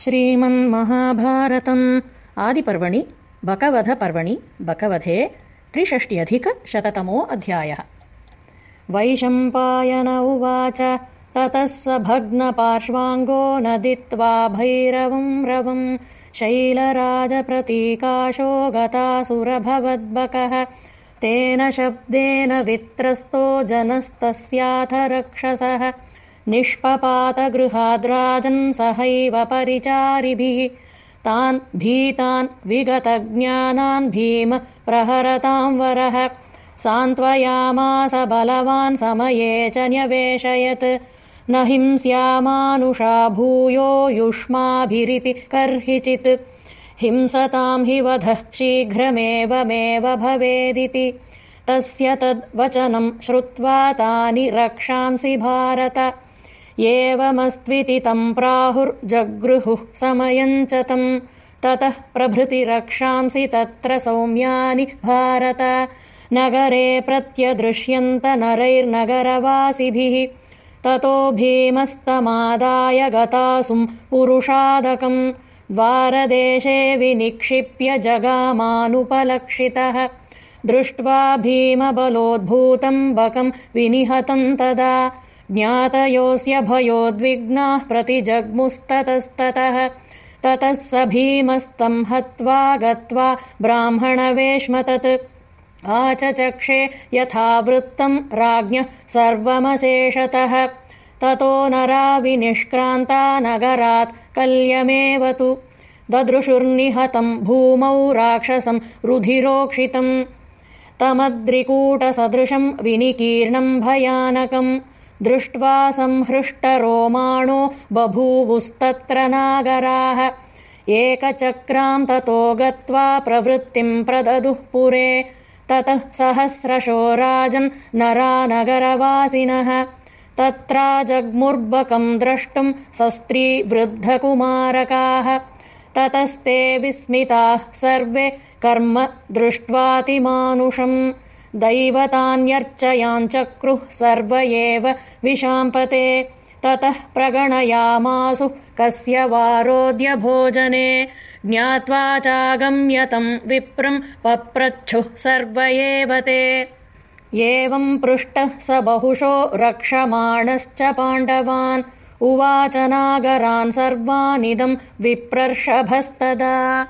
श्रीमन्महाभारतम्। आदिपर्वणि बकवधपर्वणि बकवधे त्रिषष्ट्यधिकशततमो अध्यायः। वैशम्पायन उवाच ततः स भग्नपार्श्वाङ्गो नदित्वा भैरवम् रवम् शैलराजप्रतीकाशो गतासुरभवद्बकः। तेन शब्देन वित्रस्तो जनस्तस्याथ रक्षसः निष्पपातगृहाद्राजन् सहैव परिचारिभिः। तान् भीतान् विगतज्ञानान् भीम प्रहरतां वरः। सान्त्वयामास बलवान् समये च न्यवेशयत्। न हिंस्यामानुषा भूयो युष्माभिरिति कर्हिचित्। हिंसतां हि वधः शीघ्रमेवमेव भवेदिति। तस्य तद्वचनम् श्रुत्वा तानि रक्षांसि भारत एवमस्त्विति तम् प्राहुर्जगृहुः समयम् च तम् ततः प्रभृति रक्षांसि तत्र सौम्यानि भारत। नगरे प्रत्यदृश्यन्त नरैर्नगरवासिभिः। ततो भीमस्तमादाय गतासुम् पुरुषादकम् द्वारदेशे विनिक्षिप्य जगामानुपलक्षितः। दृष्ट्वा भीमबलोद्भूतम् बकम् विनिहतम् तदा ज्ञातयोऽस्य भयोद्विग्नाः प्रतिजग्मुस्ततस्ततः। ततः स भीमस्तम् हत्वा गत्वा ब्राह्मणवेश्मतत् आचचक्षे यथावृत्तम् राज्ञः सर्वमशेषतः। ततो नरा विनिष्क्रान्ता नगरात् कल्यमेव तु। ददृशुर्निहतम् भूमौ राक्षसम् रुधिरोक्षितम्। तमद्रिकूटसदृशम् विनिकीर्णम् भयानकम् दृष्ट्वा संहृष्टरोमाणो बभूवुस्तत्र नागराः। एकचक्राम् ततो गत्वा प्रवृत्तिम् प्रददुः पुरे। ततः सहस्रशो राजन् नरानगरवासिनः। तत्रा जग्मुर्बकम् द्रष्टुम् सस्त्री वृद्धकुमारकाः ततस्ते विस्मिताः सर्वे कर्म दृष्ट्वातिमानुषम् दैवतान्यर्चयाञ्चक्रुः सर्व एव विशाम्पते। ततः प्रगणयामासु कस्य वारोद्य भोजने ज्ञात्वा चागम्यतम् विप्रम् पप्रच्छुः सर्व एव ते। एवम् पृष्टः स बहुशो रक्षमाणश्च पाण्डवान्। उवाच नागरान् सर्वानिदम् विप्रर्षभस्तदा